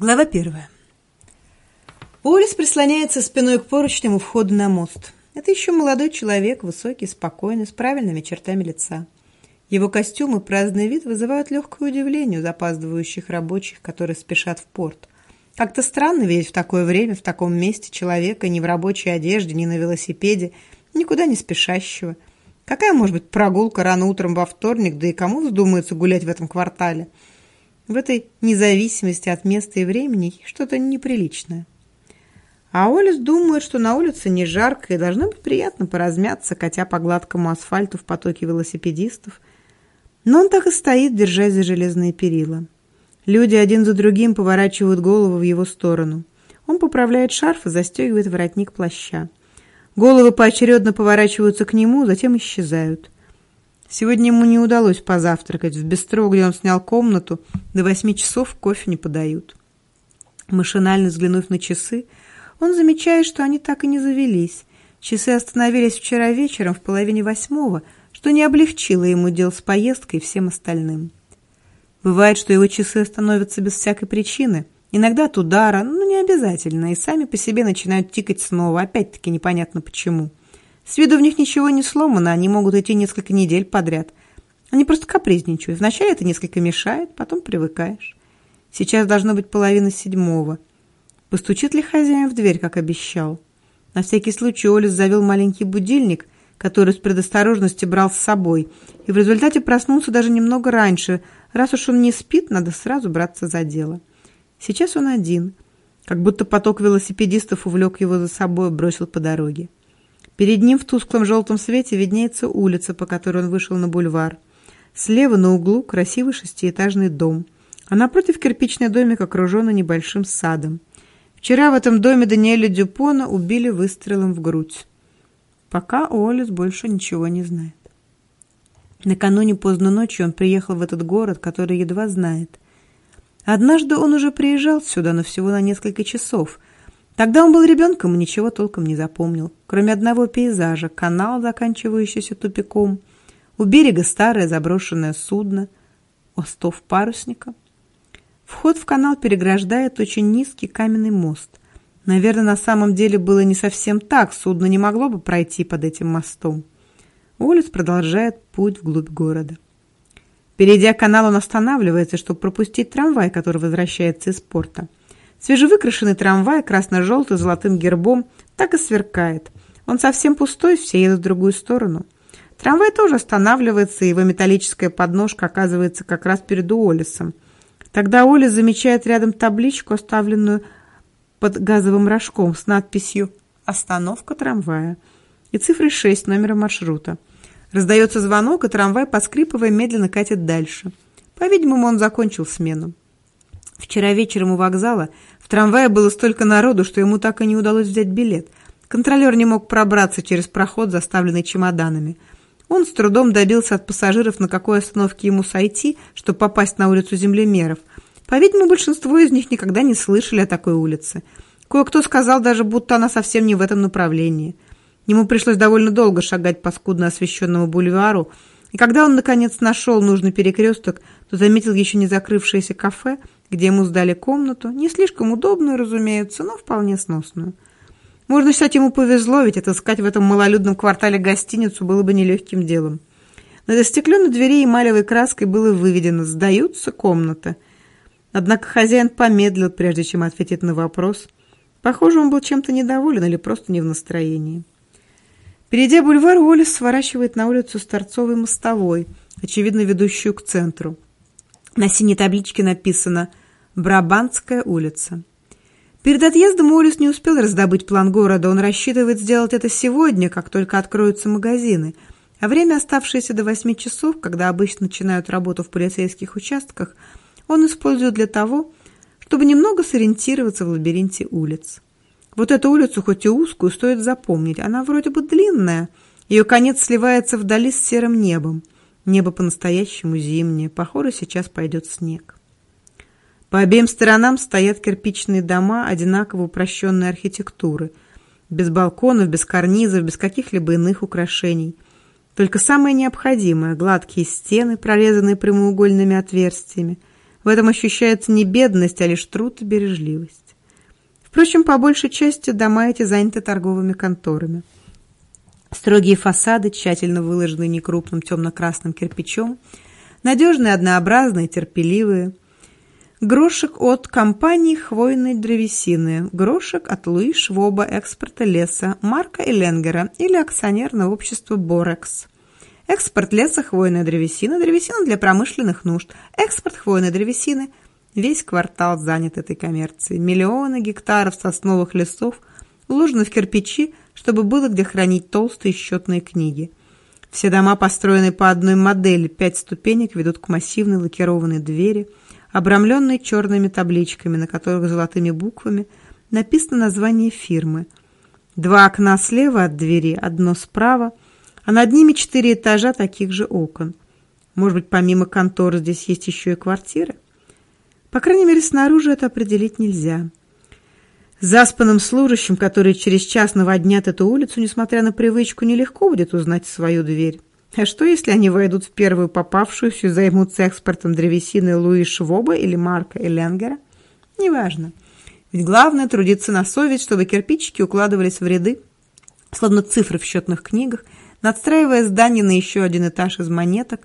Глава первая. Уоллес прислоняется спиной к поручням у входа на мост. Это еще молодой человек, высокий, спокойный, с правильными чертами лица. Его костюм и праздный вид вызывают легкое удивление у запаздывающих рабочих, которые спешат в порт. Как-то странно видеть в такое время, в таком месте человека ни в рабочей одежде, ни на велосипеде, никуда не спешащего. Какая может быть прогулка рано утром во вторник, да и кому вздумается гулять в этом квартале – в этой независимости от места и времени что-то неприличное. А Олес думает, что на улице не жарко и должно быть приятно поразмяться, катя по гладкому асфальту в потоке велосипедистов. Но он так и стоит, держась за железные перила. Люди один за другим поворачивают голову в его сторону. Он поправляет шарф и застегивает воротник плаща. Головы поочередно поворачиваются к нему, затем исчезают. Сегодня ему не удалось позавтракать. В бистро, где он снял комнату, до восьми часов кофе не подают. Машинально взглянув на часы, он замечает, что они так и не завелись. Часы остановились вчера вечером в половине восьмого, что не облегчило ему дел с поездкой и всем остальным. Бывает, что его часы остановятся без всякой причины, иногда от удара, но не обязательно, и сами по себе начинают тикать снова, опять-таки непонятно почему. С виду в них ничего не сломано, они могут идти несколько недель подряд. Они просто капризничают. Вначале это несколько мешает, потом привыкаешь. Сейчас должно быть половина седьмого. Постучит ли хозяин в дверь, как обещал? На всякий случай Олес завел маленький будильник, который с предосторожности брал с собой, и в результате проснулся даже немного раньше. Раз уж он не спит, надо сразу браться за дело. Сейчас он один, как будто поток велосипедистов увлек его за собой и бросил по дороге. Перед ним в тусклом желтом свете виднеется улица, по которой он вышел на бульвар. Слева на углу красивый шестиэтажный дом, а напротив кирпичный домик, окруженный небольшим садом. Вчера в этом доме Даниэля Дюпона убили выстрелом в грудь. Пока Уоллес больше ничего не знает. Накануне поздно ночью он приехал в этот город, который едва знает. Однажды он уже приезжал сюда, но всего на несколько часов – Тогда он был ребенком и ничего толком не запомнил, кроме одного пейзажа, канал, заканчивающийся тупиком, у берега старое заброшенное судно, остов парусника. Вход в канал переграждает очень низкий каменный мост. Наверное, на самом деле было не совсем так, судно не могло бы пройти под этим мостом. Улиц продолжает путь вглубь города. Перейдя канал, он останавливается, чтобы пропустить трамвай, который возвращается из порта. Свежевыкрашенный трамвай красно-желтый золотым гербом так и сверкает. Он совсем пустой, все едут в другую сторону. Трамвай тоже останавливается, и его металлическая подножка оказывается как раз перед Уоллесом. Тогда Уоллес замечает рядом табличку, оставленную под газовым рожком с надписью «Остановка трамвая» и цифрой 6 номера маршрута. Раздается звонок, и трамвай, поскрипывая, медленно катит дальше. По-видимому, он закончил смену. Вчера вечером у вокзала в трамвае было столько народу, что ему так и не удалось взять билет. Контролер не мог пробраться через проход, заставленный чемоданами. Он с трудом добился от пассажиров, на какой остановке ему сойти, чтобы попасть на улицу землемеров. По-видимому, большинство из них никогда не слышали о такой улице. Кое-кто сказал даже, будто она совсем не в этом направлении. Ему пришлось довольно долго шагать по скудно освещенному бульвару, и когда он, наконец, нашел нужный перекресток, то заметил еще не закрывшееся кафе – где ему сдали комнату, не слишком удобную, разумеется, но вполне сносную. Можно считать, ему повезло, ведь отыскать в этом малолюдном квартале гостиницу было бы нелегким делом. На застекленной двери эмалевой краской было выведено «Сдаются комнаты». Однако хозяин помедлил, прежде чем ответить на вопрос. Похоже, он был чем-то недоволен или просто не в настроении. Перейдя бульвар, Уоллес сворачивает на улицу с торцовой мостовой, очевидно ведущую к центру. На синей табличке написано «Брабантская улица». Перед отъездом Уоллес не успел раздобыть план города. Он рассчитывает сделать это сегодня, как только откроются магазины. А время, оставшееся до восьми часов, когда обычно начинают работу в полицейских участках, он использует для того, чтобы немного сориентироваться в лабиринте улиц. Вот эту улицу, хоть и узкую, стоит запомнить. Она вроде бы длинная. Ее конец сливается вдали с серым небом. Небо по-настоящему зимнее, похоже, сейчас пойдет снег. По обеим сторонам стоят кирпичные дома одинаково упрощенной архитектуры, без балконов, без карнизов, без каких-либо иных украшений. Только самое необходимое – гладкие стены, прорезанные прямоугольными отверстиями, В этом ощущается не бедность, а лишь труд и бережливость. Впрочем, по большей части дома эти заняты торговыми конторами. Строгие фасады, тщательно выложенные некрупным темно-красным кирпичом, надежные, однообразные, терпеливые. Грошек от компании хвойной древесины, грошек от Луи Швоба экспорта леса, Марка Эленгера или акционерного общества Борекс. Экспорт леса, хвойная древесина, древесина для промышленных нужд, экспорт хвойной древесины. Весь квартал занят этой коммерцией. Миллионы гектаров сосновых лесов уложены в кирпичи, чтобы было где хранить толстые счетные книги. Все дома построены по одной модели, пять ступенек ведут к массивной лакированной двери, обрамленной черными табличками, на которых золотыми буквами написано название фирмы. Два окна слева от двери, одно справа – а над ними четыре этажа таких же окон. Может быть, помимо конторы здесь есть еще и квартиры? По крайней мере, снаружи это определить нельзя. Заспанным служащим, которые через час наводнят эту улицу, несмотря на привычку, нелегко будет узнать свою дверь. А что, если они войдут в первую попавшуюся и займутся экспортом древесины Луи Швоба или Марка Эленгера? Неважно. Ведь главное трудиться на совесть, чтобы кирпичики укладывались в ряды, словно цифры в счетных книгах – надстраивая здание на еще один этаж из монеток,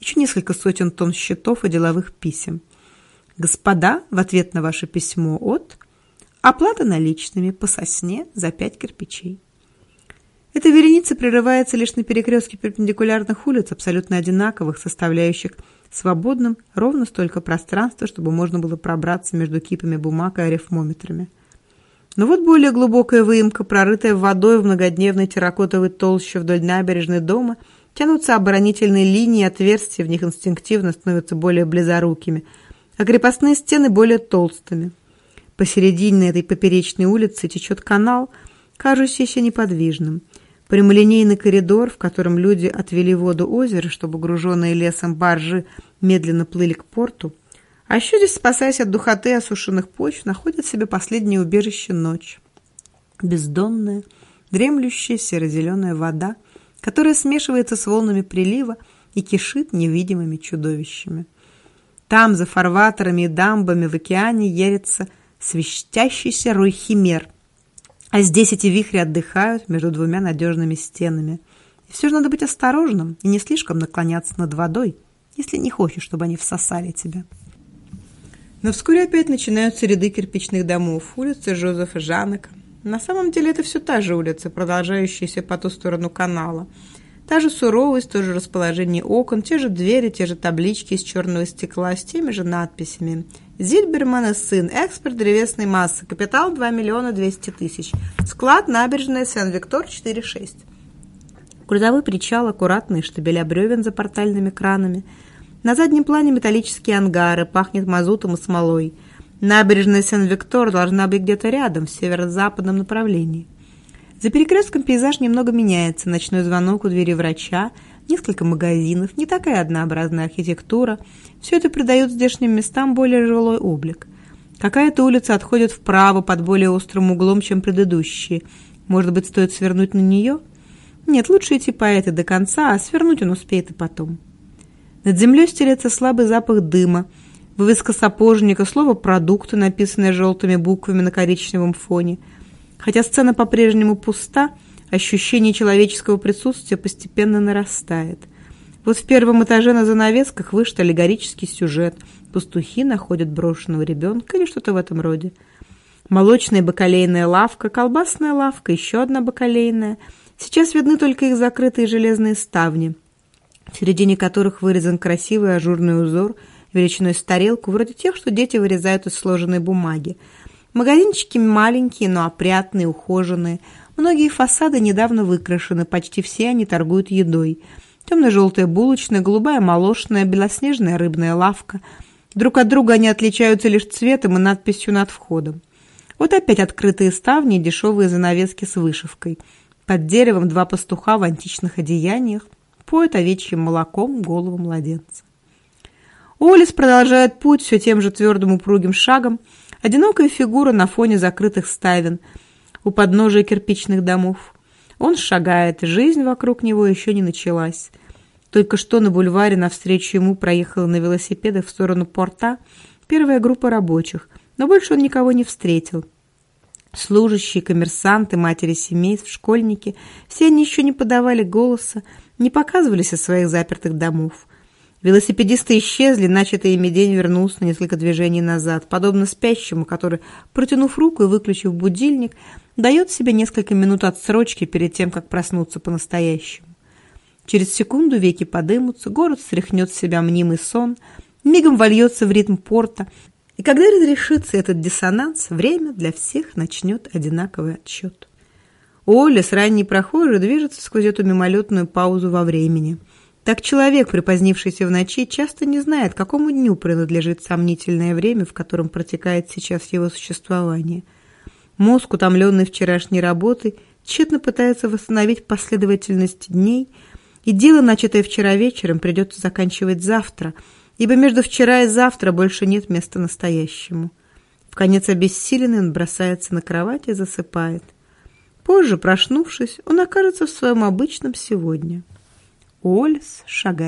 еще несколько сотен тонн счетов и деловых писем. «Господа, в ответ на ваше письмо от...» Оплата наличными по сосне за пять кирпичей. Эта вереница прерывается лишь на перекрестке перпендикулярных улиц, абсолютно одинаковых, составляющих свободным ровно столько пространства, чтобы можно было пробраться между кипами бумаг и арифмометрами. Но вот более глубокая выемка, прорытая водой в многодневной терракотовой толще вдоль набережной дома, тянутся оборонительные линии, отверстия в них инстинктивно становятся более близорукими, а крепостные стены более толстыми. Посередине этой поперечной улицы течет канал, кажущийся неподвижным. Прямолинейный коридор, в котором люди отвели воду озера, чтобы груженные лесом баржи медленно плыли к порту, а еще здесь, спасаясь от духоты осушенных почв, находит себе последнее убежище ночь. Бездонная, дремлющая серо-зеленая вода, которая смешивается с волнами прилива и кишит невидимыми чудовищами. Там, за фарватерами и дамбами в океане, ерится свищащийся рой химер. А здесь эти вихри отдыхают между двумя надежными стенами. И все же надо быть осторожным и не слишком наклоняться над водой, если не хочешь, чтобы они всосали тебя. Но вскоре опять начинаются ряды кирпичных домов, улицы Жозефа Жанека. На самом деле это все та же улица, продолжающаяся по ту сторону канала. Та же суровость, то же расположение окон, те же двери, те же таблички из черного стекла с теми же надписями. Зильберман и сын, экспорт древесной массы, капитал 2 миллиона 200 тысяч, склад набережная Сен-Виктор 4,6. Грузовой причал, аккуратные штабеля бревен за портальными кранами – на заднем плане металлические ангары, пахнет мазутом и смолой. Набережная Сен-Виктор должна быть где-то рядом, в северо-западном направлении. За перекрестком пейзаж немного меняется. Ночной звонок у двери врача, несколько магазинов, не такая однообразная архитектура. Все это придает здешним местам более жилой облик. Какая-то улица отходит вправо под более острым углом, чем предыдущие. Может быть, стоит свернуть на нее? Нет, лучше идти по этой до конца, а свернуть он успеет и потом. Над землей стелется слабый запах дыма, вывеска сапожника, слово «продукты», написанное желтыми буквами на коричневом фоне. Хотя сцена по-прежнему пуста, ощущение человеческого присутствия постепенно нарастает. Вот в первом этаже на занавесках вышит аллегорический сюжет. Пастухи находят брошенного ребенка или что-то в этом роде. Молочная бакалейная лавка, колбасная лавка, еще одна бакалейная. Сейчас видны только их закрытые железные ставни – в середине которых вырезан красивый ажурный узор величиной с тарелку, вроде тех, что дети вырезают из сложенной бумаги. Магазинчики маленькие, но опрятные, ухоженные. Многие фасады недавно выкрашены, почти все они торгуют едой. Темно-желтая булочная, голубая молочная, белоснежная рыбная лавка. Друг от друга они отличаются лишь цветом и надписью над входом. Вот опять открытые ставни и дешевые занавески с вышивкой. Под деревом два пастуха в античных одеяниях поет овечьим молоком голову младенца. Олис продолжает путь все тем же твердым упругим шагом, одинокая фигура на фоне закрытых ставен у подножия кирпичных домов. Он шагает, жизнь вокруг него еще не началась. Только что на бульваре навстречу ему проехала на велосипедах в сторону порта первая группа рабочих, но больше он никого не встретил. Служащие, коммерсанты, матери семейств, школьники – все они еще не подавали голоса, не показывались из своих запертых домов. Велосипедисты исчезли, начатый ими день вернулся на несколько движений назад, подобно спящему, который, протянув руку и выключив будильник, дает себе несколько минут отсрочки перед тем, как проснуться по-настоящему. Через секунду веки подымутся, город стряхнет с себя мнимый сон, мигом вольется в ритм порта, и когда разрешится этот диссонанс, время для всех начнет одинаковый отсчет. Оля с ранней прохожей движется сквозь эту мимолетную паузу во времени – так человек, припозднившийся в ночи, часто не знает, какому дню принадлежит сомнительное время, в котором протекает сейчас его существование. Мозг, утомленный вчерашней работой, тщетно пытается восстановить последовательность дней, и дело, начатое вчера вечером, придется заканчивать завтра, ибо между вчера и завтра больше нет места настоящему. В конец обессиленный он бросается на кровать и засыпает. Позже, проснувшись, он окажется в своем обычном сегодня. Олес шагает.